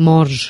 morts.